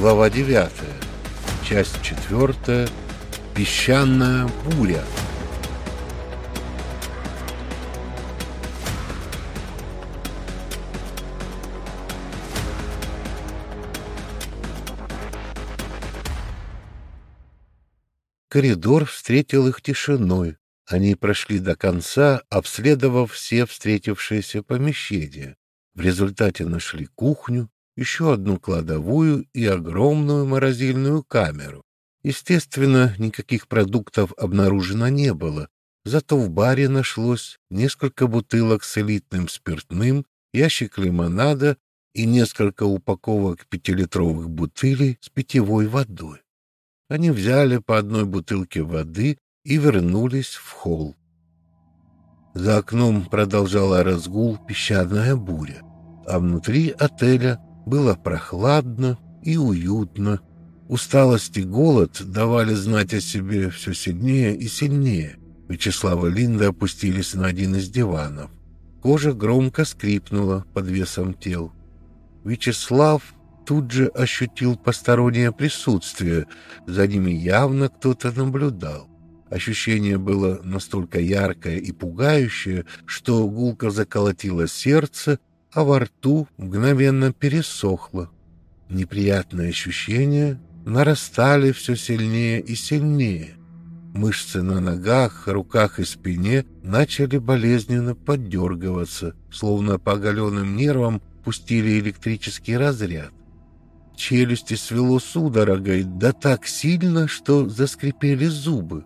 Глава 9. Часть 4. Песчаная буря. Коридор встретил их тишиной. Они прошли до конца, обследовав все встретившиеся помещения. В результате нашли кухню, еще одну кладовую и огромную морозильную камеру. Естественно, никаких продуктов обнаружено не было, зато в баре нашлось несколько бутылок с элитным спиртным, ящик лимонада и несколько упаковок пятилитровых бутылей с питьевой водой. Они взяли по одной бутылке воды и вернулись в холл. За окном продолжала разгул песчаная буря, а внутри отеля было прохладно и уютно. Усталость и голод давали знать о себе все сильнее и сильнее. Вячеслав и Линда опустились на один из диванов. Кожа громко скрипнула под весом тел. Вячеслав тут же ощутил постороннее присутствие. За ними явно кто-то наблюдал. Ощущение было настолько яркое и пугающее, что гулко заколотило сердце, а во рту мгновенно пересохло. Неприятные ощущения нарастали все сильнее и сильнее. Мышцы на ногах, руках и спине начали болезненно поддергиваться, словно по оголенным нервам пустили электрический разряд. Челюсти свело судорогой, да так сильно, что заскрипели зубы.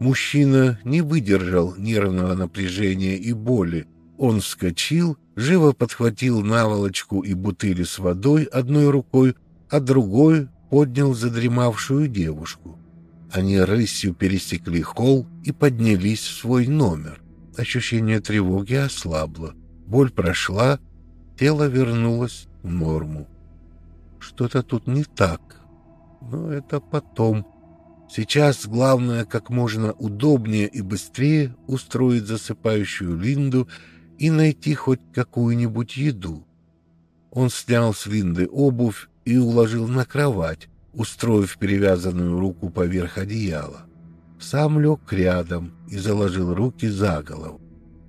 Мужчина не выдержал нервного напряжения и боли. Он вскочил живо подхватил наволочку и бутыли с водой одной рукой, а другой поднял задремавшую девушку. Они рысью пересекли холл и поднялись в свой номер. Ощущение тревоги ослабло. Боль прошла, тело вернулось в норму. Что-то тут не так. Но это потом. Сейчас главное как можно удобнее и быстрее устроить засыпающую Линду и найти хоть какую-нибудь еду. Он снял с Линды обувь и уложил на кровать, устроив перевязанную руку поверх одеяла. Сам лег рядом и заложил руки за голову.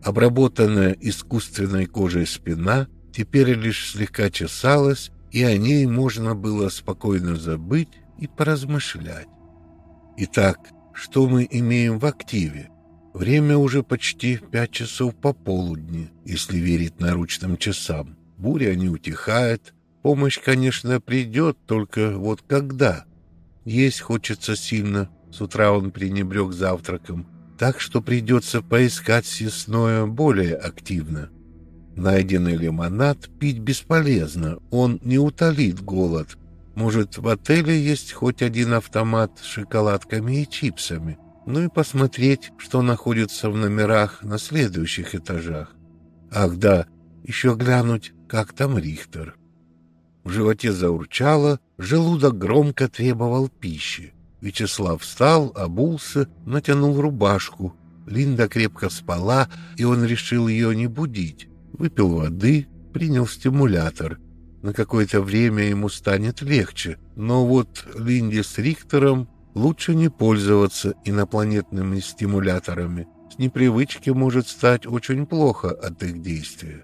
Обработанная искусственной кожей спина теперь лишь слегка чесалась, и о ней можно было спокойно забыть и поразмышлять. Итак, что мы имеем в активе? Время уже почти пять часов пополудни, если верить наручным часам. Буря не утихает. Помощь, конечно, придет, только вот когда? Есть хочется сильно. С утра он пренебрег завтраком. Так что придется поискать съестное более активно. Найденный лимонад пить бесполезно, он не утолит голод. Может, в отеле есть хоть один автомат с шоколадками и чипсами – ну и посмотреть, что находится в номерах на следующих этажах. Ах да, еще глянуть, как там Рихтер. В животе заурчало, желудок громко требовал пищи. Вячеслав встал, обулся, натянул рубашку. Линда крепко спала, и он решил ее не будить. Выпил воды, принял стимулятор. На какое-то время ему станет легче, но вот Линде с Рихтером Лучше не пользоваться инопланетными стимуляторами. С непривычки может стать очень плохо от их действия.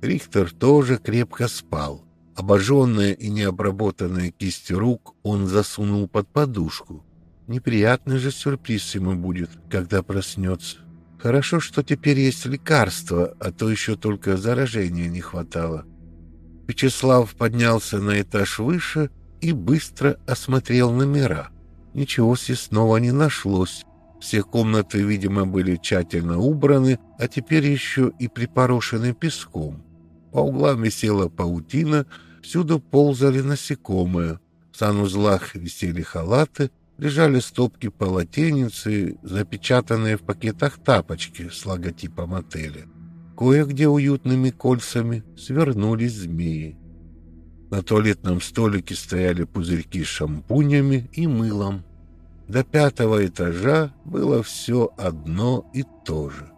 Рихтер тоже крепко спал. Обожженные и необработанные кисти рук он засунул под подушку. Неприятный же сюрприз ему будет, когда проснется. Хорошо, что теперь есть лекарство, а то еще только заражения не хватало. Вячеслав поднялся на этаж выше и быстро осмотрел номера. Ничего съестного не нашлось. Все комнаты, видимо, были тщательно убраны, а теперь еще и припорошены песком. По углам висела паутина, всюду ползали насекомые. В санузлах висели халаты, лежали стопки полотенец и запечатанные в пакетах тапочки с логотипом отеля. Кое-где уютными кольцами свернулись змеи. На туалетном столике стояли пузырьки с шампунями и мылом. До пятого этажа было все одно и то же.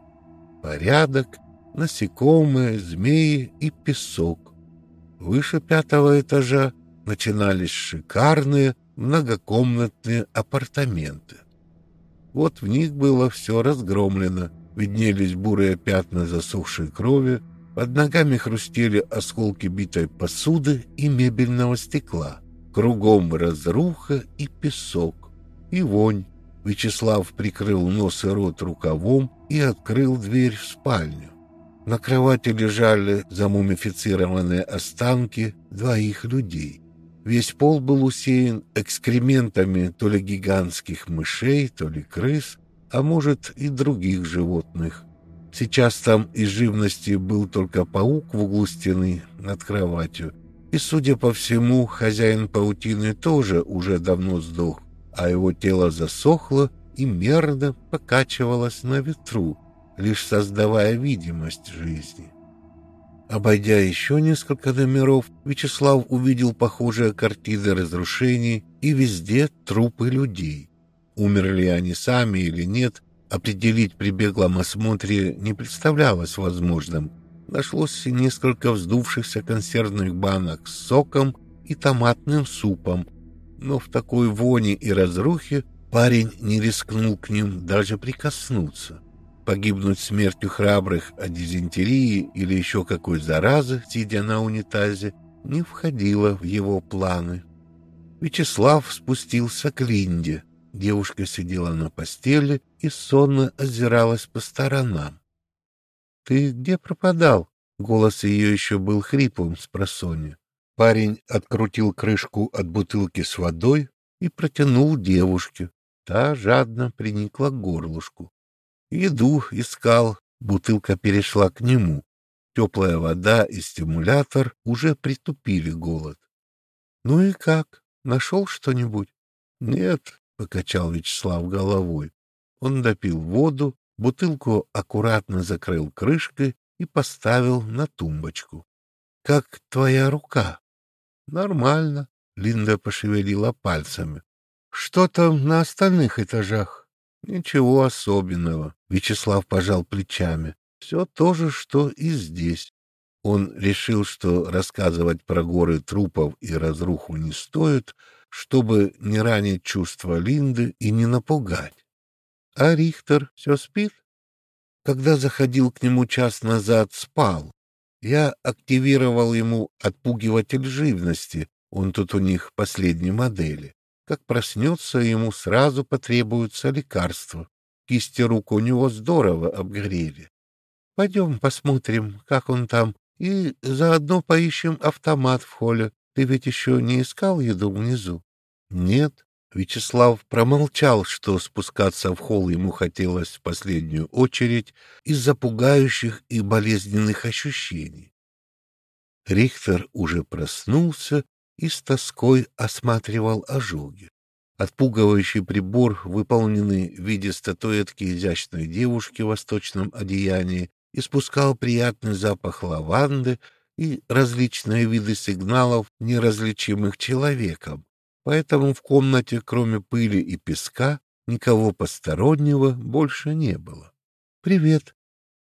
Порядок, насекомые, змеи и песок. Выше пятого этажа начинались шикарные многокомнатные апартаменты. Вот в них было все разгромлено, виднелись бурые пятна засохшей крови, под ногами хрустели осколки битой посуды и мебельного стекла. Кругом разруха и песок, и вонь. Вячеслав прикрыл нос и рот рукавом и открыл дверь в спальню. На кровати лежали замумифицированные останки двоих людей. Весь пол был усеян экскрементами то ли гигантских мышей, то ли крыс, а может и других животных. Сейчас там из живности был только паук в углу стены над кроватью, и, судя по всему, хозяин паутины тоже уже давно сдох, а его тело засохло и мерно покачивалось на ветру, лишь создавая видимость жизни. Обойдя еще несколько номеров, Вячеслав увидел похожие картины разрушений и везде трупы людей. Умерли они сами или нет, определить при беглом осмотре не представлялось возможным. Нашлось несколько вздувшихся консервных банок с соком и томатным супом, но в такой воне и разрухе парень не рискнул к ним даже прикоснуться. Погибнуть смертью храбрых от дизентерии или еще какой заразы, сидя на унитазе, не входило в его планы. Вячеслав спустился к Линде. Девушка сидела на постели и сонно озиралась по сторонам. — Ты где пропадал? Голос ее еще был хриплым с просонья. Парень открутил крышку от бутылки с водой и протянул девушке. Та жадно приникла к горлышку. Еду искал, бутылка перешла к нему. Теплая вода и стимулятор уже притупили голод. — Ну и как? Нашел что-нибудь? — Нет, — покачал Вячеслав головой. Он допил воду, бутылку аккуратно закрыл крышкой и поставил на тумбочку. — Как твоя рука? — Нормально, — Линда пошевелила пальцами. — Что там на остальных этажах? Ничего особенного. Вячеслав пожал плечами. Все то же, что и здесь. Он решил, что рассказывать про горы трупов и разруху не стоит, чтобы не ранить чувства Линды и не напугать. А Рихтер все спит? Когда заходил к нему час назад, спал. Я активировал ему отпугиватель живности, он тут у них последней модели. Как проснется, ему сразу потребуются лекарства. Кисти рук у него здорово обгорели. Пойдем посмотрим, как он там, и заодно поищем автомат в холле. Ты ведь еще не искал еду внизу? Нет. Вячеслав промолчал, что спускаться в холл ему хотелось в последнюю очередь из-за пугающих и болезненных ощущений. Рихтер уже проснулся и с тоской осматривал ожоги. Отпугивающий прибор, выполненный в виде статуэтки изящной девушки в восточном одеянии, испускал приятный запах лаванды и различные виды сигналов, неразличимых человеком. Поэтому в комнате, кроме пыли и песка, никого постороннего больше не было. — Привет.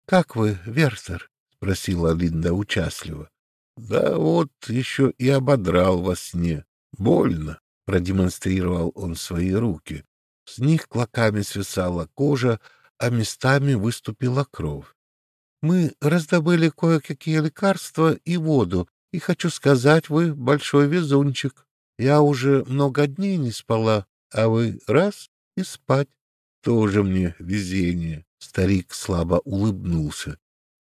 Как вы, Вертер? — спросила Линда участливо. Да вот еще и ободрал во сне. Больно, продемонстрировал он свои руки. С них клоками свисала кожа, а местами выступила кровь. Мы раздобыли кое-какие лекарства и воду, и хочу сказать, вы большой везунчик. Я уже много дней не спала, а вы раз — и спать. Тоже мне везение. Старик слабо улыбнулся.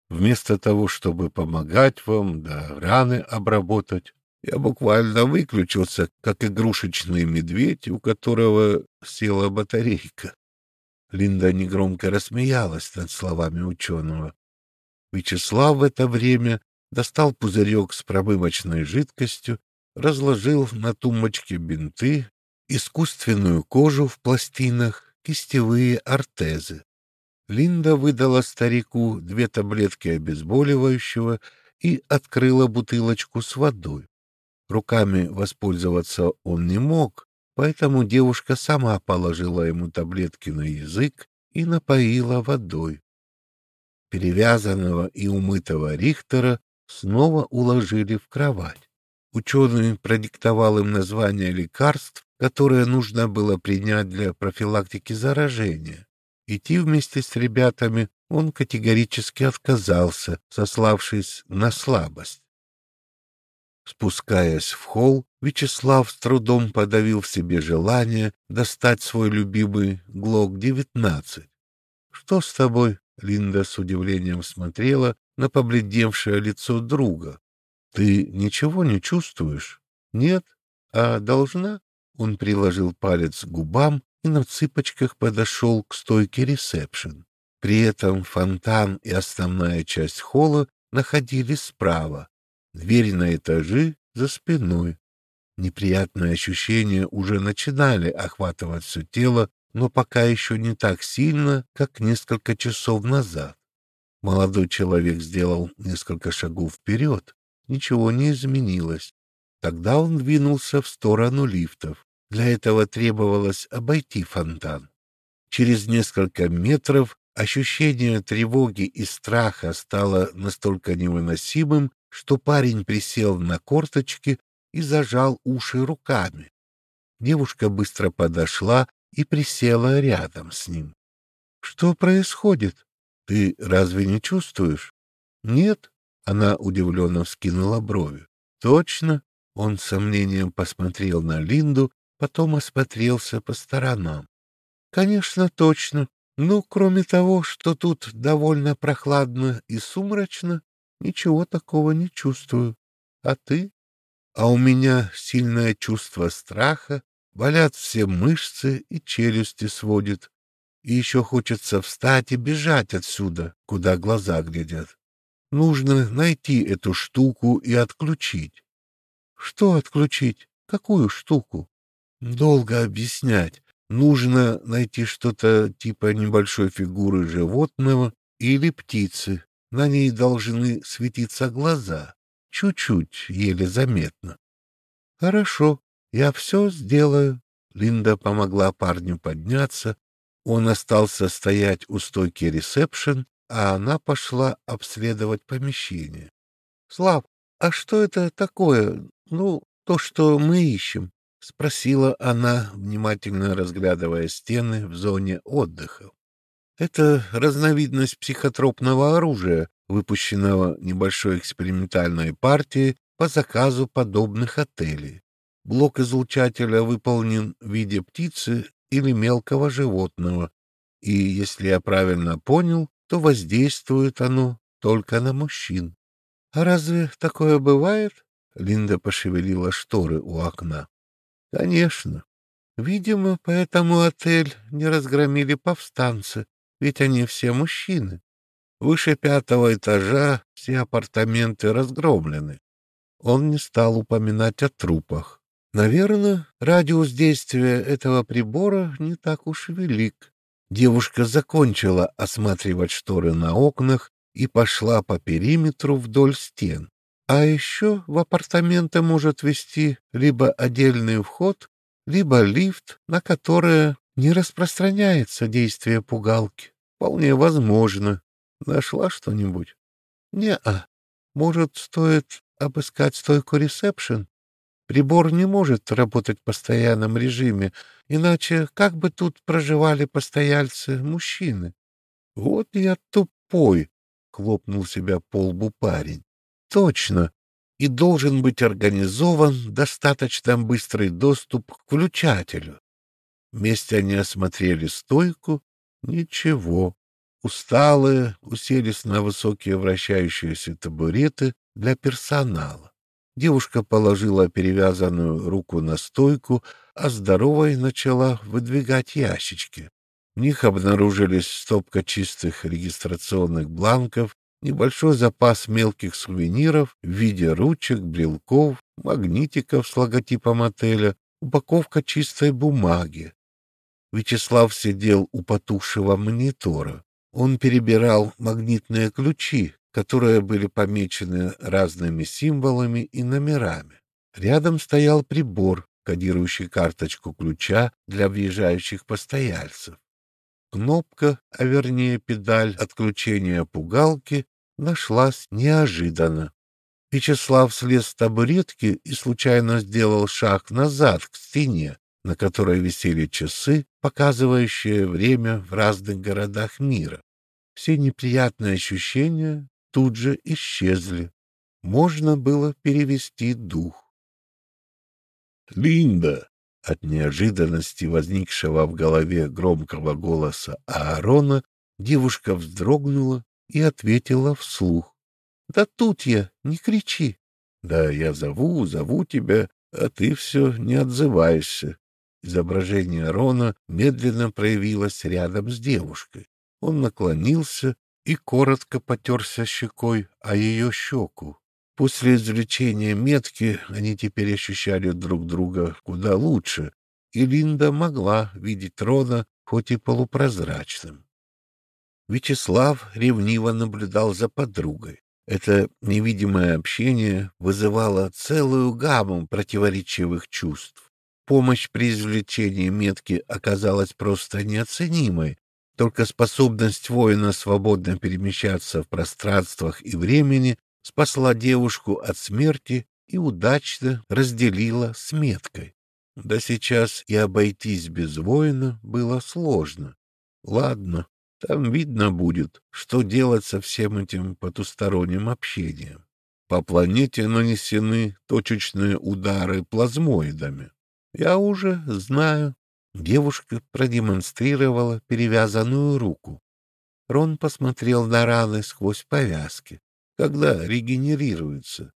Вместо того, чтобы помогать вам, да раны обработать, я буквально выключился, как игрушечный медведь, у которого села батарейка. Линда негромко рассмеялась над словами ученого. Вячеслав в это время достал пузырек с промывочной жидкостью, разложил на тумбочке бинты, искусственную кожу в пластинах, кистевые ортезы. Линда выдала старику две таблетки обезболивающего и открыла бутылочку с водой. Руками воспользоваться он не мог, поэтому девушка сама положила ему таблетки на язык и напоила водой. Перевязанного и умытого Рихтера снова уложили в кровать. Ученый продиктовал им названия лекарств, которые нужно было принять для профилактики заражения. Идти вместе с ребятами он категорически отказался, сославшись на слабость. Спускаясь в холл, Вячеслав с трудом подавил в себе желание достать свой любимый ГЛОК-19. «Что с тобой?» — Линда с удивлением смотрела на побледневшее лицо друга. «Ты ничего не чувствуешь?» «Нет? А должна?» Он приложил палец к губам и на цыпочках подошел к стойке ресепшн. При этом фонтан и основная часть холла находились справа, дверь на этажи за спиной. Неприятные ощущения уже начинали охватывать все тело, но пока еще не так сильно, как несколько часов назад. Молодой человек сделал несколько шагов вперед. Ничего не изменилось. Тогда он двинулся в сторону лифтов. Для этого требовалось обойти фонтан. Через несколько метров ощущение тревоги и страха стало настолько невыносимым, что парень присел на корточки и зажал уши руками. Девушка быстро подошла и присела рядом с ним. — Что происходит? Ты разве не чувствуешь? — Нет. Она удивленно вскинула брови. — Точно? Он с сомнением посмотрел на Линду потом осмотрелся по сторонам. Конечно, точно. Ну, кроме того, что тут довольно прохладно и сумрачно, ничего такого не чувствую. А ты? А у меня сильное чувство страха, болят все мышцы и челюсти сводит. И еще хочется встать и бежать отсюда, куда глаза глядят. Нужно найти эту штуку и отключить. Что отключить? Какую штуку? Долго объяснять. Нужно найти что-то типа небольшой фигуры животного или птицы. На ней должны светиться глаза. Чуть-чуть, еле заметно. Хорошо, я все сделаю. Линда помогла парню подняться. Он остался стоять у стойки ресепшн, а она пошла обследовать помещение. — Слав, а что это такое? Ну, то, что мы ищем? — спросила она, внимательно разглядывая стены в зоне отдыха. «Это разновидность психотропного оружия, выпущенного небольшой экспериментальной партией по заказу подобных отелей. Блок излучателя выполнен в виде птицы или мелкого животного, и, если я правильно понял, то воздействует оно только на мужчин. — А разве такое бывает? — Линда пошевелила шторы у окна. Конечно. Видимо, поэтому отель не разгромили повстанцы, ведь они все мужчины. Выше пятого этажа все апартаменты разгромлены. Он не стал упоминать о трупах. Наверное, радиус действия этого прибора не так уж велик. Девушка закончила осматривать шторы на окнах и пошла по периметру вдоль стен. А еще в апартаменты может вести либо отдельный вход, либо лифт, на которое не распространяется действие пугалки. Вполне возможно. Нашла что-нибудь? Не-а. Может, стоит обыскать стойку ресепшн? Прибор не может работать в постоянном режиме, иначе как бы тут проживали постояльцы-мужчины? Вот я тупой, — хлопнул себя по лбу парень. Точно. И должен быть организован достаточно быстрый доступ к включателю. Вместе они осмотрели стойку. Ничего. Усталые уселись на высокие вращающиеся табуреты для персонала. Девушка положила перевязанную руку на стойку, а здоровой начала выдвигать ящички. В них обнаружились стопка чистых регистрационных бланков небольшой запас мелких сувениров в виде ручек, брелков, магнитиков с логотипом отеля, упаковка чистой бумаги. Вячеслав сидел у потухшего монитора. Он перебирал магнитные ключи, которые были помечены разными символами и номерами. Рядом стоял прибор, кодирующий карточку ключа для въезжающих постояльцев. Кнопка, а вернее педаль отключения пугалки, нашлась неожиданно. Вячеслав слез с табуретки и случайно сделал шаг назад к стене, на которой висели часы, показывающие время в разных городах мира. Все неприятные ощущения тут же исчезли. Можно было перевести дух. «Линда!» От неожиданности возникшего в голове громкого голоса Аарона девушка вздрогнула и ответила вслух. Да тут я, не кричи. Да я зову, зову тебя, а ты все не отзываешься. Изображение Рона медленно проявилось рядом с девушкой. Он наклонился и коротко потерся щекой о ее щеку. После извлечения метки они теперь ощущали друг друга куда лучше, и Линда могла видеть Рона хоть и полупрозрачным. Вячеслав ревниво наблюдал за подругой. Это невидимое общение вызывало целую гамму противоречивых чувств. Помощь при извлечении метки оказалась просто неоценимой. Только способность воина свободно перемещаться в пространствах и времени спасла девушку от смерти и удачно разделила с меткой. Да сейчас и обойтись без воина было сложно. Ладно, там видно будет, что делать со всем этим потусторонним общением. По планете нанесены точечные удары плазмоидами. Я уже знаю. Девушка продемонстрировала перевязанную руку. Рон посмотрел на раны сквозь повязки. Когда регенерируется?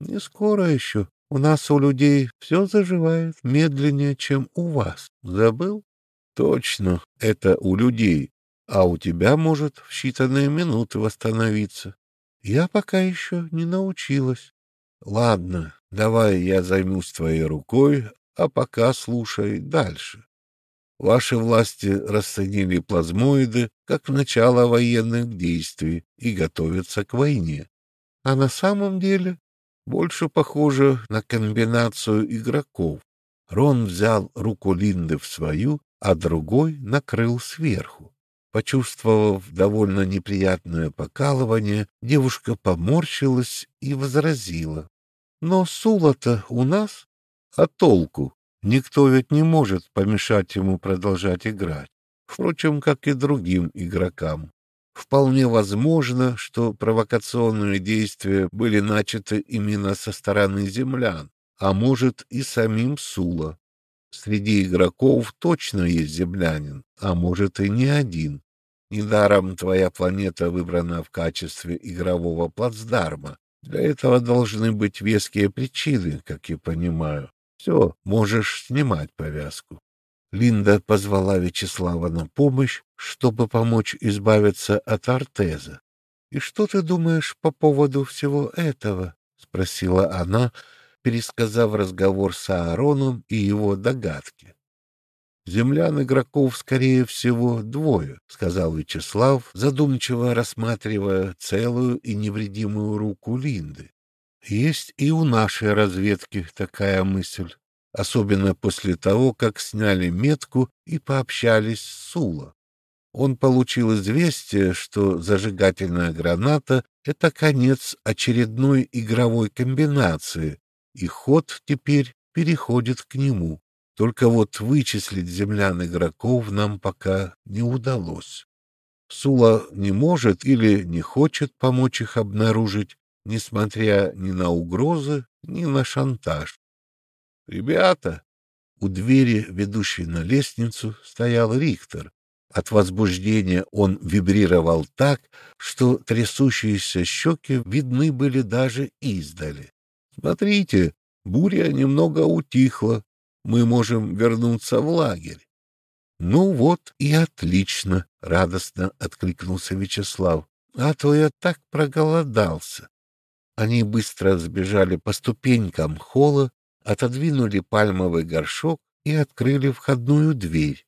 Не скоро еще. У нас у людей все заживает медленнее, чем у вас. Забыл? Точно, это у людей а у тебя может в считанные минуты восстановиться. Я пока еще не научилась. Ладно, давай я займусь твоей рукой, а пока слушай дальше. Ваши власти расценили плазмоиды как начало военных действий и готовятся к войне. А на самом деле больше похоже на комбинацию игроков. Рон взял руку Линды в свою, а другой накрыл сверху. Почувствовав довольно неприятное покалывание, девушка поморщилась и возразила. — Но Сула-то у нас? А толку? Никто ведь не может помешать ему продолжать играть. Впрочем, как и другим игрокам. Вполне возможно, что провокационные действия были начаты именно со стороны землян, а может и самим Сула. Среди игроков точно есть землянин, а может и не один. Недаром твоя планета выбрана в качестве игрового плацдарма. Для этого должны быть веские причины, как я понимаю. Все, можешь снимать повязку. Линда позвала Вячеслава на помощь, чтобы помочь избавиться от артеза. — И что ты думаешь по поводу всего этого? — спросила она, пересказав разговор с Аароном и его догадки. Землян игроков, скорее всего, двое, — сказал Вячеслав, задумчиво рассматривая целую и невредимую руку Линды. Есть и у нашей разведки такая мысль, особенно после того, как сняли метку и пообщались с Сула. Он получил известие, что зажигательная граната — это конец очередной игровой комбинации, и ход теперь переходит к нему. Только вот вычислить землян игроков нам пока не удалось. Сула не может или не хочет помочь их обнаружить, несмотря ни на угрозы, ни на шантаж. «Ребята!» У двери, ведущей на лестницу, стоял Рихтер. От возбуждения он вибрировал так, что трясущиеся щеки видны были даже издали. «Смотрите, буря немного утихла, мы можем вернуться в лагерь. — Ну вот и отлично, — радостно откликнулся Вячеслав. — А то я так проголодался. Они быстро сбежали по ступенькам холла, отодвинули пальмовый горшок и открыли входную дверь.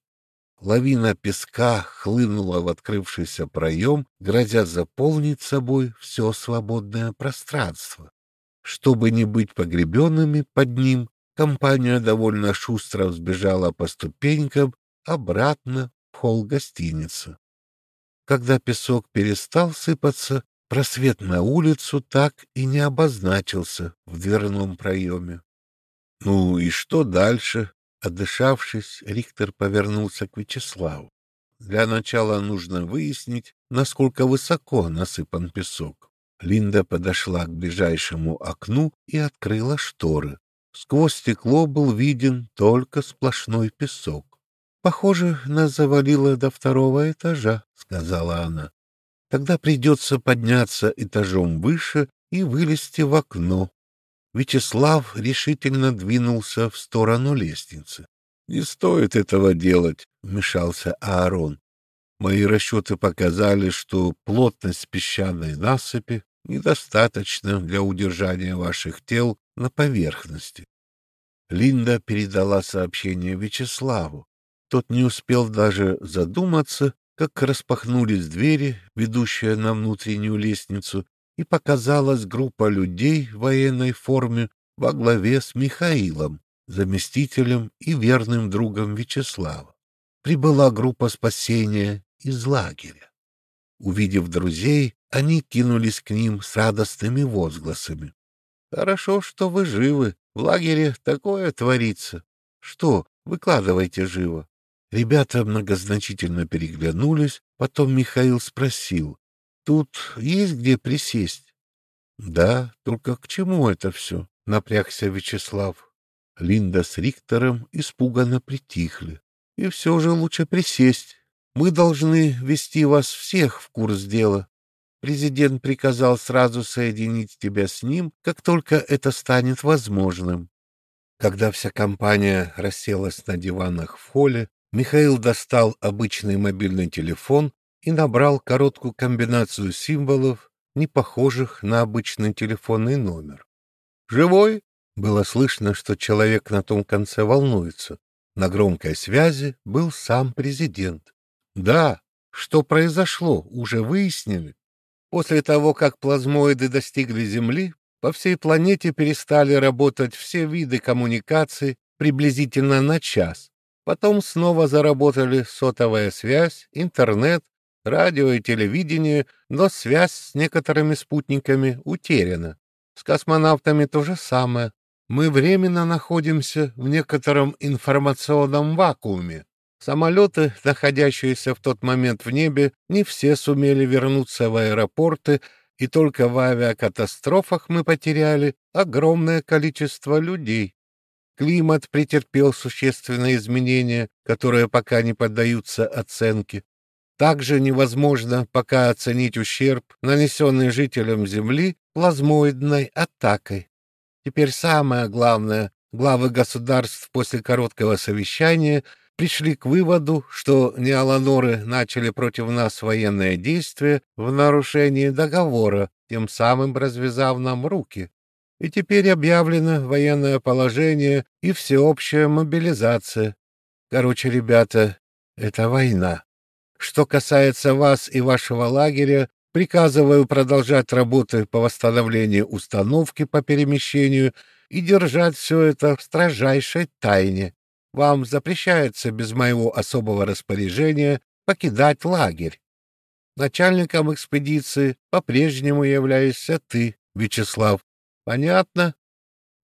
Лавина песка хлынула в открывшийся проем, грозя заполнить собой все свободное пространство. Чтобы не быть погребенными под ним, Компания довольно шустро взбежала по ступенькам обратно в холл гостиницы. Когда песок перестал сыпаться, Просвет на улицу так и не обозначился в дверном проеме. Ну и что дальше? Отдышавшись, Рихтер повернулся к Вячеславу. Для начала нужно выяснить, насколько высоко насыпан песок. Линда подошла к ближайшему окну и открыла шторы. Сквозь стекло был виден только сплошной песок. «Похоже, нас завалило до второго этажа», — сказала она. «Тогда придется подняться этажом выше и вылезти в окно». Вячеслав решительно двинулся в сторону лестницы. «Не стоит этого делать», — вмешался Аарон. «Мои расчеты показали, что плотность песчаной насыпи недостаточно для удержания ваших тел на поверхности. Линда передала сообщение Вячеславу. Тот не успел даже задуматься, как распахнулись двери, ведущие на внутреннюю лестницу, и показалась группа людей в военной форме во главе с Михаилом, заместителем и верным другом Вячеслава. Прибыла группа спасения из лагеря. Увидев друзей, они кинулись к ним с радостными возгласами. «Хорошо, что вы живы. В лагере такое творится. Что, выкладывайте живо». Ребята многозначительно переглянулись, потом Михаил спросил. «Тут есть где присесть?» «Да, только к чему это все?» — напрягся Вячеслав. Линда с Риктором испуганно притихли. «И все же лучше присесть. Мы должны ввести вас всех в курс дела. Президент приказал сразу соединить тебя с ним, как только это станет возможным. Когда вся компания расселась на диванах в холле, Михаил достал обычный мобильный телефон и набрал короткую комбинацию символов, не похожих на обычный телефонный номер. «Живой?» Было слышно, что человек на том конце волнуется. На громкой связи был сам президент. «Да, что произошло, уже выяснили?» После того, как плазмоиды достигли Земли, по всей планете перестали работать все виды коммуникаций приблизительно на час. Потом снова заработали сотовая связь, интернет, радио и телевидение, но связь с некоторыми спутниками утеряна. С космонавтами то же самое. Мы временно находимся в некотором информационном вакууме. Самолеты, находящиеся в тот момент в небе, не все сумели вернуться в аэропорты, и только в авиакатастрофах мы потеряли огромное количество людей. Климат претерпел существенные изменения, которые пока не поддаются оценке. Также невозможно пока оценить ущерб, нанесенный жителям Земли плазмоидной атакой. Теперь самое главное, главы государств после короткого совещания — пришли к выводу, что неоланоры начали против нас военные действия в нарушении договора, тем самым развязав нам руки. И теперь объявлено военное положение и всеобщая мобилизация. Короче, ребята, это война. Что касается вас и вашего лагеря, приказываю продолжать работы по восстановлению установки по перемещению и держать все это в строжайшей тайне. Вам запрещается без моего особого распоряжения покидать лагерь. Начальником экспедиции по-прежнему являешься ты, Вячеслав. Понятно?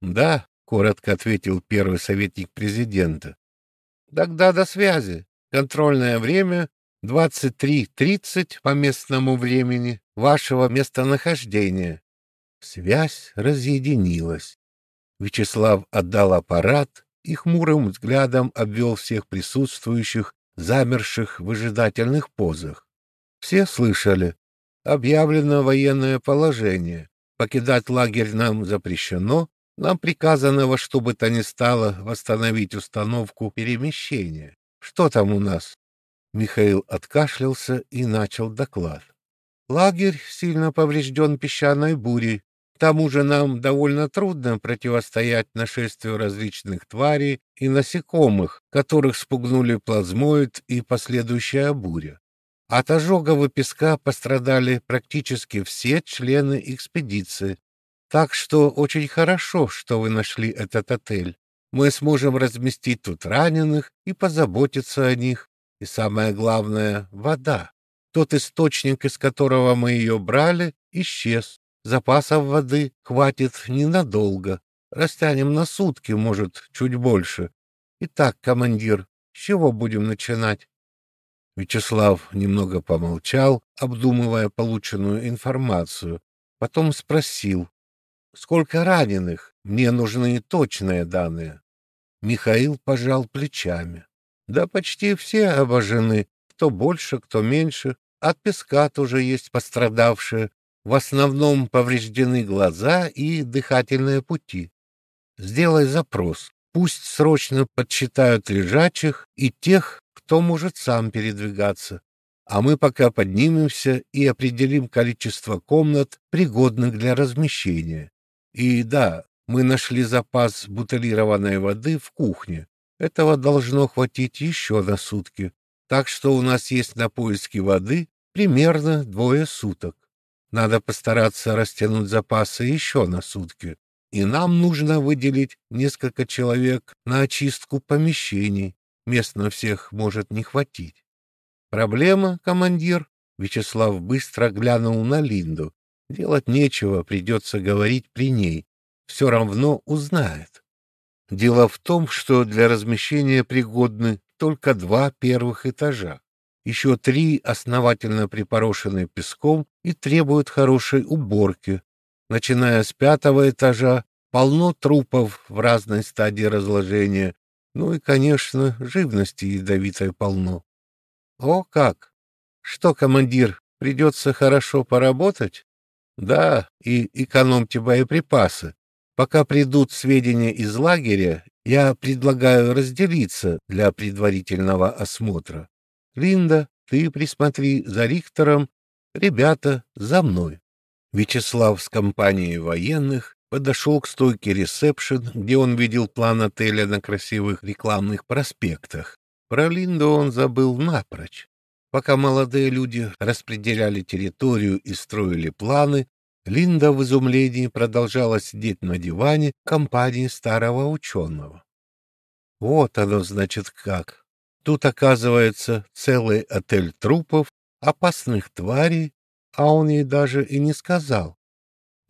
Да, коротко ответил первый советник президента. Тогда до связи. Контрольное время 23.30 по местному времени вашего местонахождения. Связь разъединилась. Вячеслав отдал аппарат, и хмурым взглядом обвел всех присутствующих, замерших в ожидательных позах. Все слышали. Объявлено военное положение. Покидать лагерь нам запрещено. Нам приказано во что бы то ни стало восстановить установку перемещения. Что там у нас? Михаил откашлялся и начал доклад. Лагерь сильно поврежден песчаной бурей, к тому же нам довольно трудно противостоять нашествию различных тварей и насекомых, которых спугнули плазмоид и последующая буря. От ожогового песка пострадали практически все члены экспедиции. Так что очень хорошо, что вы нашли этот отель. Мы сможем разместить тут раненых и позаботиться о них. И самое главное — вода. Тот источник, из которого мы ее брали, исчез. Запасов воды хватит ненадолго. Растянем на сутки, может, чуть больше. Итак, командир, с чего будем начинать? Вячеслав немного помолчал, обдумывая полученную информацию. Потом спросил, сколько раненых? Мне нужны точные данные. Михаил пожал плечами. Да почти все обожжены, кто больше, кто меньше. От песка тоже есть пострадавшие. В основном повреждены глаза и дыхательные пути. Сделай запрос. Пусть срочно подсчитают лежачих и тех, кто может сам передвигаться. А мы пока поднимемся и определим количество комнат, пригодных для размещения. И да, мы нашли запас бутылированной воды в кухне. Этого должно хватить еще на сутки. Так что у нас есть на поиски воды примерно двое суток. Надо постараться растянуть запасы еще на сутки. И нам нужно выделить несколько человек на очистку помещений. Мест на всех может не хватить. Проблема, командир? Вячеслав быстро глянул на Линду. Делать нечего, придется говорить при ней. Все равно узнает. Дело в том, что для размещения пригодны только два первых этажа. Еще три основательно припорошены песком и требуют хорошей уборки. Начиная с пятого этажа, полно трупов в разной стадии разложения, ну и, конечно, живности ядовитой полно. О как! Что, командир, придется хорошо поработать? Да, и экономьте боеприпасы. Пока придут сведения из лагеря, я предлагаю разделиться для предварительного осмотра. Линда, ты присмотри за Рихтером, ребята, за мной. Вячеслав с компанией военных подошел к стойке ресепшн, где он видел план отеля на красивых рекламных проспектах. Про Линду он забыл напрочь. Пока молодые люди распределяли территорию и строили планы, Линда в изумлении продолжала сидеть на диване компании старого ученого. Вот оно, значит, как. Тут, оказывается, целый отель трупов, опасных тварей, а он ей даже и не сказал.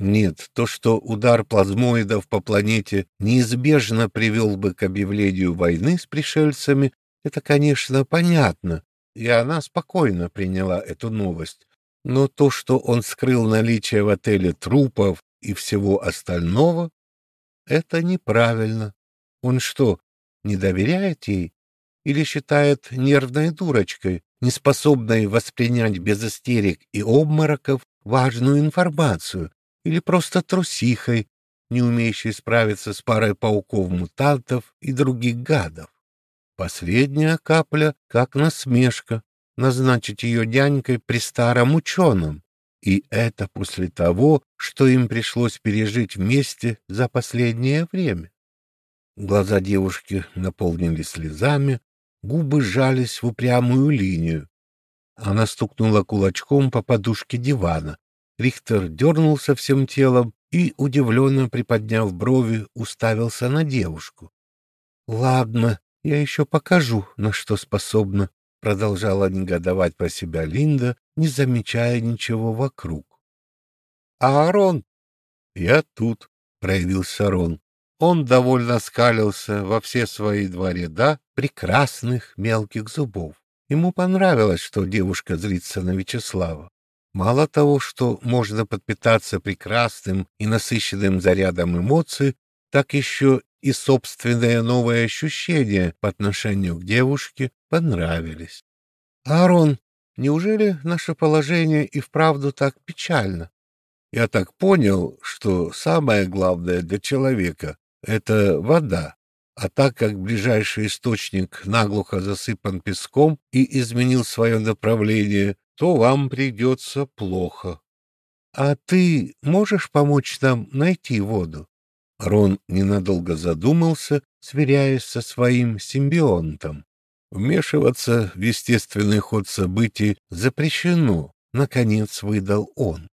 Нет, то, что удар плазмоидов по планете неизбежно привел бы к объявлению войны с пришельцами, это, конечно, понятно, и она спокойно приняла эту новость. Но то, что он скрыл наличие в отеле трупов и всего остального, это неправильно. Он что, не доверяет ей? Или считает нервной дурочкой, неспособной воспринять без истерик и обмороков важную информацию, или просто трусихой, не умеющей справиться с парой пауков-мутантов и других гадов. Последняя капля как насмешка, назначить ее дянькой при старом ученом. И это после того, что им пришлось пережить вместе за последнее время. Глаза девушки наполнились слезами, губы сжались в упрямую линию. Она стукнула кулачком по подушке дивана, Рихтер дернулся всем телом и, удивленно приподняв брови, уставился на девушку. — Ладно, я еще покажу, на что способна, — продолжала негодовать про себя Линда, не замечая ничего вокруг. — Аарон! — Я тут, — проявился Рон. Он довольно скалился во все свои два ряда прекрасных мелких зубов. Ему понравилось, что девушка злится на Вячеслава. Мало того, что можно подпитаться прекрасным и насыщенным зарядом эмоций, так еще и собственные новые ощущения по отношению к девушке понравились. «Аарон, неужели наше положение и вправду так печально?» «Я так понял, что самое главное для человека — это вода, а так как ближайший источник наглухо засыпан песком и изменил свое направление, то вам придется плохо. А ты можешь помочь нам найти воду? Рон ненадолго задумался, сверяясь со своим симбионтом. Вмешиваться в естественный ход событий запрещено, наконец выдал он.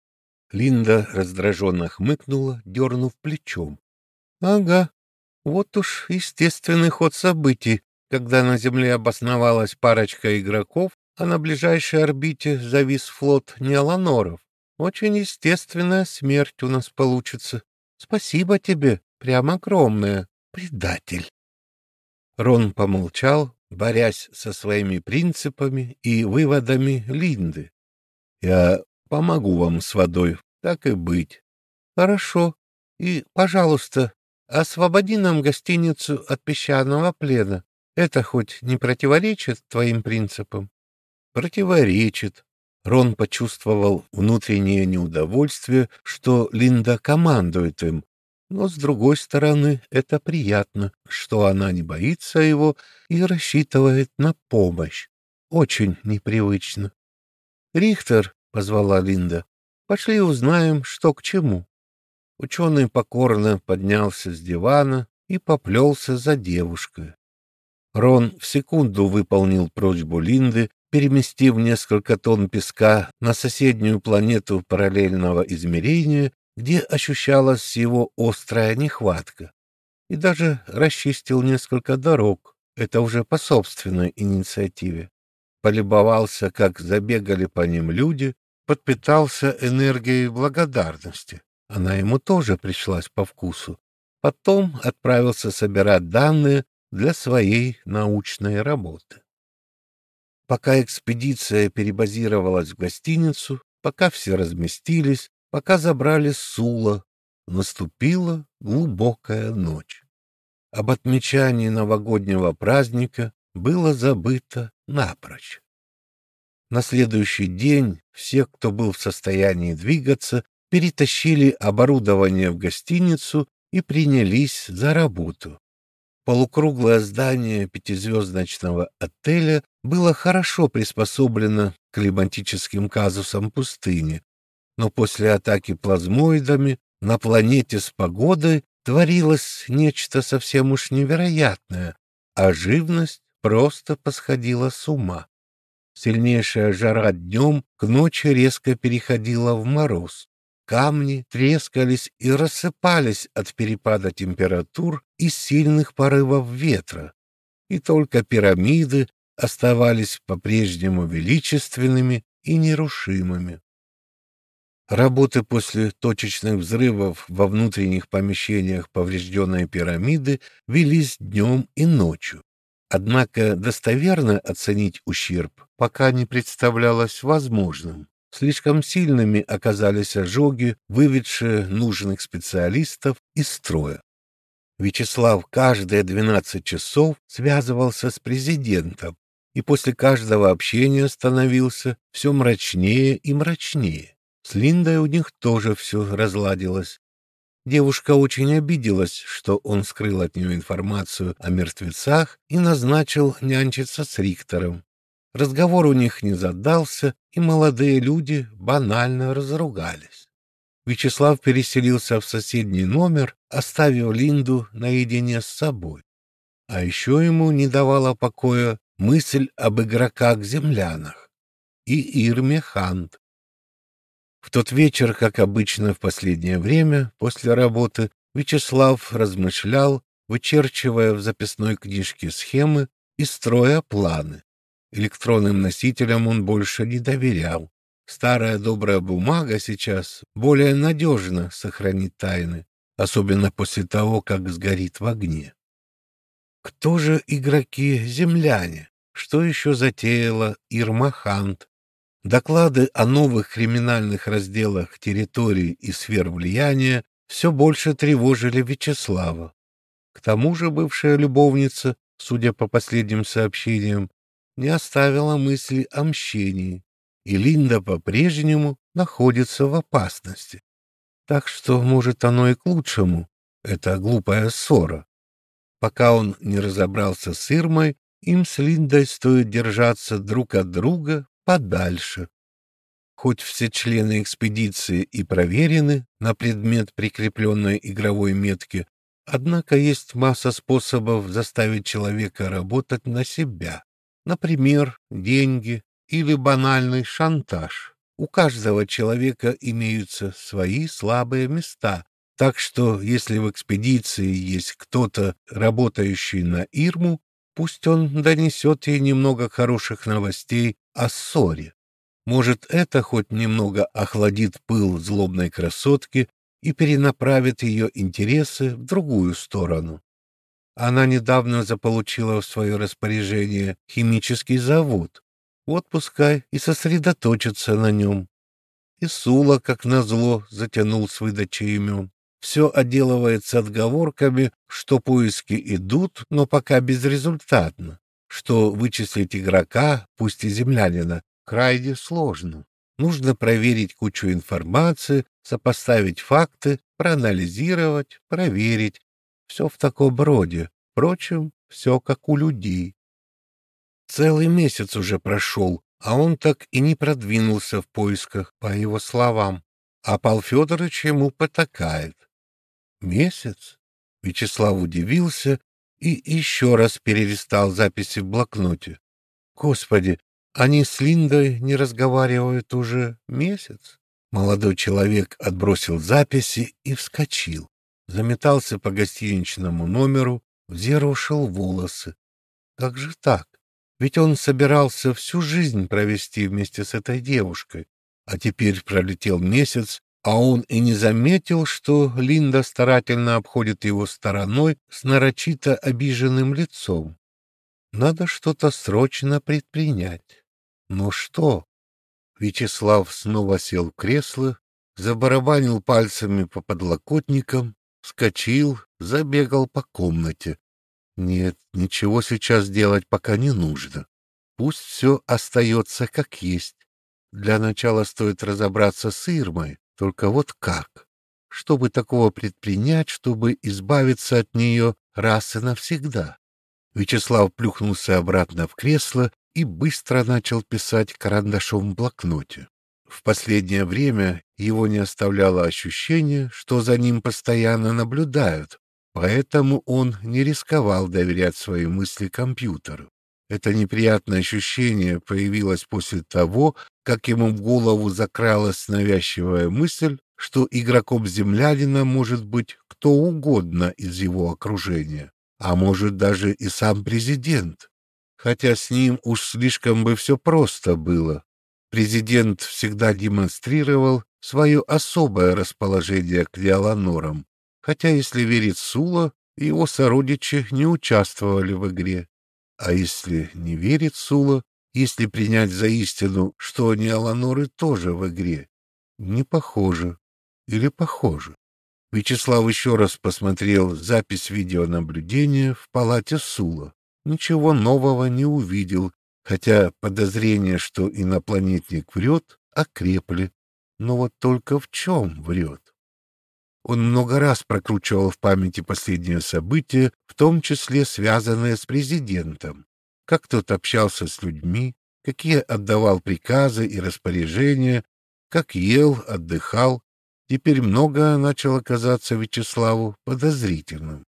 Линда раздраженно хмыкнула, дернув плечом. — Ага, вот уж естественный ход событий, когда на Земле обосновалась парочка игроков, а на ближайшей орбите завис флот неоланоров. Очень естественная смерть у нас получится. Спасибо тебе, прямо огромное, предатель. Рон помолчал, борясь со своими принципами и выводами Линды. Я помогу вам с водой, так и быть. Хорошо. И, пожалуйста, освободи нам гостиницу от песчаного плена. Это хоть не противоречит твоим принципам? Противоречит. Рон почувствовал внутреннее неудовольствие, что Линда командует им, но, с другой стороны, это приятно, что она не боится его и рассчитывает на помощь. Очень непривычно. «Рихтер», — позвала Линда, — «пошли узнаем, что к чему». Ученый покорно поднялся с дивана и поплелся за девушкой. Рон в секунду выполнил просьбу Линды, переместив несколько тонн песка на соседнюю планету параллельного измерения где ощущалась его острая нехватка, и даже расчистил несколько дорог, это уже по собственной инициативе. Полюбовался, как забегали по ним люди, подпитался энергией благодарности. Она ему тоже пришлась по вкусу. Потом отправился собирать данные для своей научной работы. Пока экспедиция перебазировалась в гостиницу, пока все разместились, пока забрали Сула, наступила глубокая ночь. Об отмечании новогоднего праздника было забыто напрочь. На следующий день все, кто был в состоянии двигаться, перетащили оборудование в гостиницу и принялись за работу. Полукруглое здание пятизвездочного отеля было хорошо приспособлено к климатическим казусам пустыни, но после атаки плазмоидами на планете с погодой творилось нечто совсем уж невероятное, а живность просто посходила с ума. Сильнейшая жара днем к ночи резко переходила в мороз. Камни трескались и рассыпались от перепада температур и сильных порывов ветра. И только пирамиды оставались по-прежнему величественными и нерушимыми. Работы после точечных взрывов во внутренних помещениях поврежденной пирамиды велись днем и ночью. Однако достоверно оценить ущерб пока не представлялось возможным. Слишком сильными оказались ожоги, выведшие нужных специалистов из строя. Вячеслав каждые 12 часов связывался с президентом и после каждого общения становился все мрачнее и мрачнее. С Линдой у них тоже все разладилось. Девушка очень обиделась, что он скрыл от нее информацию о мертвецах и назначил нянчиться с Риктором. Разговор у них не задался, и молодые люди банально разругались. Вячеслав переселился в соседний номер, оставив Линду наедине с собой. А еще ему не давала покоя мысль об игроках-землянах и Ирме Хант, в тот вечер, как обычно в последнее время, после работы, Вячеслав размышлял, вычерчивая в записной книжке схемы и строя планы. Электронным носителям он больше не доверял. Старая добрая бумага сейчас более надежно сохранит тайны, особенно после того, как сгорит в огне. Кто же игроки-земляне? Что еще затеяла Ирма Хант? Доклады о новых криминальных разделах территорий и сфер влияния все больше тревожили Вячеслава. К тому же бывшая любовница, судя по последним сообщениям, не оставила мысли о мщении, и Линда по-прежнему находится в опасности. Так что, может, оно и к лучшему, это глупая ссора. Пока он не разобрался с Ирмой, им с Линдой стоит держаться друг от друга подальше. Хоть все члены экспедиции и проверены на предмет прикрепленной игровой метки, однако есть масса способов заставить человека работать на себя. Например, деньги или банальный шантаж. У каждого человека имеются свои слабые места, так что если в экспедиции есть кто-то, работающий на Ирму, пусть он донесет ей немного хороших новостей о ссоре. Может, это хоть немного охладит пыл злобной красотки и перенаправит ее интересы в другую сторону. Она недавно заполучила в свое распоряжение химический завод. Вот пускай и сосредоточится на нем. И Сула, как назло, затянул с выдачей имен. Все отделывается отговорками, что поиски идут, но пока безрезультатно, что вычислить игрока, пусть и землянина, крайне сложно. Нужно проверить кучу информации, сопоставить факты, проанализировать, проверить. Все в таком роде. Впрочем, все как у людей. Целый месяц уже прошел, а он так и не продвинулся в поисках, по его словам. А Пал Федорович ему потакает. Месяц? Вячеслав удивился и еще раз перелистал записи в блокноте. Господи, они с Линдой не разговаривают уже месяц. Молодой человек отбросил записи и вскочил. Заметался по гостиничному номеру, взъерошил волосы. Как же так? Ведь он собирался всю жизнь провести вместе с этой девушкой. А теперь пролетел месяц, а он и не заметил, что Линда старательно обходит его стороной с нарочито обиженным лицом. Надо что-то срочно предпринять. Но что? Вячеслав снова сел в кресло, забарабанил пальцами по подлокотникам, вскочил, забегал по комнате. Нет, ничего сейчас делать пока не нужно. Пусть все остается как есть. Для начала стоит разобраться с Ирмой, только вот как? Чтобы такого предпринять, чтобы избавиться от нее раз и навсегда? Вячеслав плюхнулся обратно в кресло и быстро начал писать карандашом в блокноте. В последнее время его не оставляло ощущение, что за ним постоянно наблюдают, поэтому он не рисковал доверять свои мысли компьютеру. Это неприятное ощущение появилось после того, как ему в голову закралась навязчивая мысль, что игроком землянина может быть кто угодно из его окружения, а может даже и сам президент хотя с ним уж слишком бы все просто было. Президент всегда демонстрировал свое особое расположение к Диаланорам, хотя, если верить Сула, его сородичи не участвовали в игре. А если не верить Сула, если принять за истину, что Неоланоры тоже в игре, не похоже. Или похоже. Вячеслав еще раз посмотрел запись видеонаблюдения в палате Сула ничего нового не увидел, хотя подозрения, что инопланетник врет, окрепли. Но вот только в чем врет? Он много раз прокручивал в памяти последние события, в том числе связанные с президентом. Как тот общался с людьми, какие отдавал приказы и распоряжения, как ел, отдыхал. Теперь многое начало казаться Вячеславу подозрительным.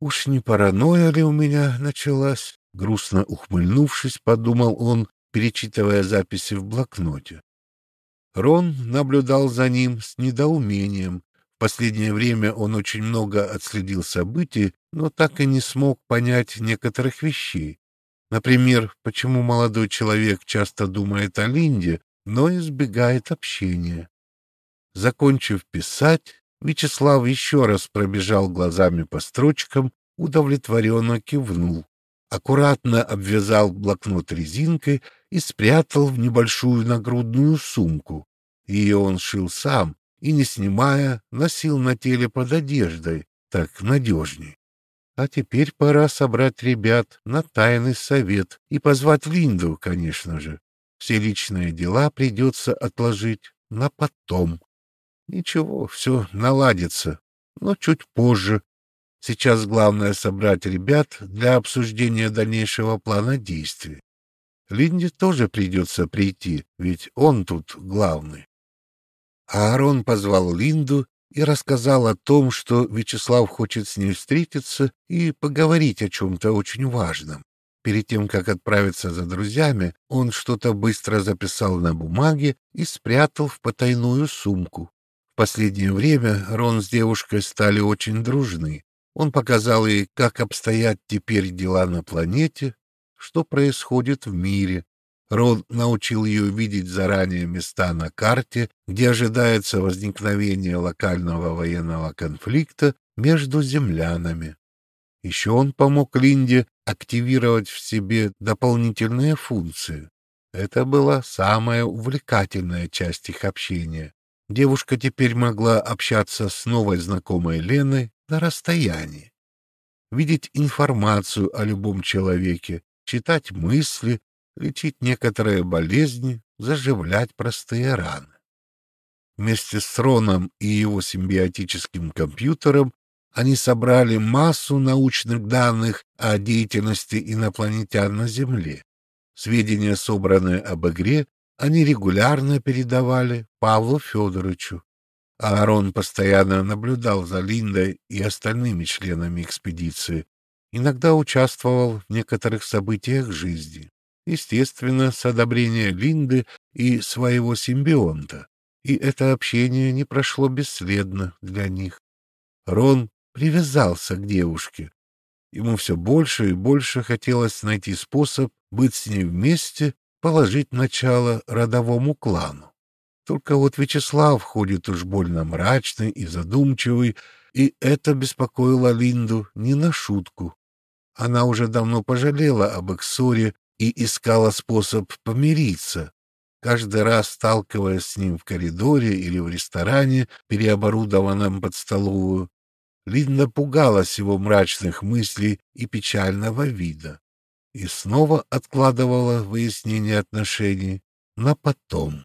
Уж не паранойя ли у меня началась? Грустно ухмыльнувшись, подумал он, перечитывая записи в блокноте. Рон наблюдал за ним с недоумением. В последнее время он очень много отследил событий, но так и не смог понять некоторых вещей. Например, почему молодой человек часто думает о Линде, но избегает общения. Закончив писать, Вячеслав еще раз пробежал глазами по строчкам, удовлетворенно кивнул. Аккуратно обвязал блокнот резинкой и спрятал в небольшую нагрудную сумку. Ее он шил сам и, не снимая, носил на теле под одеждой, так надежней. А теперь пора собрать ребят на тайный совет и позвать Линду, конечно же. Все личные дела придется отложить на потом. Ничего, все наладится, но чуть позже. Сейчас главное собрать ребят для обсуждения дальнейшего плана действий. Линде тоже придется прийти, ведь он тут главный. Аарон позвал Линду и рассказал о том, что Вячеслав хочет с ней встретиться и поговорить о чем-то очень важном. Перед тем, как отправиться за друзьями, он что-то быстро записал на бумаге и спрятал в потайную сумку последнее время Рон с девушкой стали очень дружны. Он показал ей, как обстоят теперь дела на планете, что происходит в мире. Рон научил ее видеть заранее места на карте, где ожидается возникновение локального военного конфликта между землянами. Еще он помог Линде активировать в себе дополнительные функции. Это была самая увлекательная часть их общения. Девушка теперь могла общаться с новой знакомой Леной на расстоянии, видеть информацию о любом человеке, читать мысли, лечить некоторые болезни, заживлять простые раны. Вместе с Роном и его симбиотическим компьютером они собрали массу научных данных о деятельности инопланетян на Земле. Сведения, собранные об игре, они регулярно передавали Павлу Федоровичу. Аарон постоянно наблюдал за Линдой и остальными членами экспедиции, иногда участвовал в некоторых событиях жизни. Естественно, с одобрения Линды и своего симбионта. И это общение не прошло бесследно для них. Рон привязался к девушке. Ему все больше и больше хотелось найти способ быть с ней вместе, положить начало родовому клану. Только вот Вячеслав ходит уж больно мрачный и задумчивый, и это беспокоило Линду не на шутку. Она уже давно пожалела об их и искала способ помириться. Каждый раз, сталкиваясь с ним в коридоре или в ресторане, переоборудованном под столовую, Линда пугалась его мрачных мыслей и печального вида и снова откладывала выяснение отношений на потом.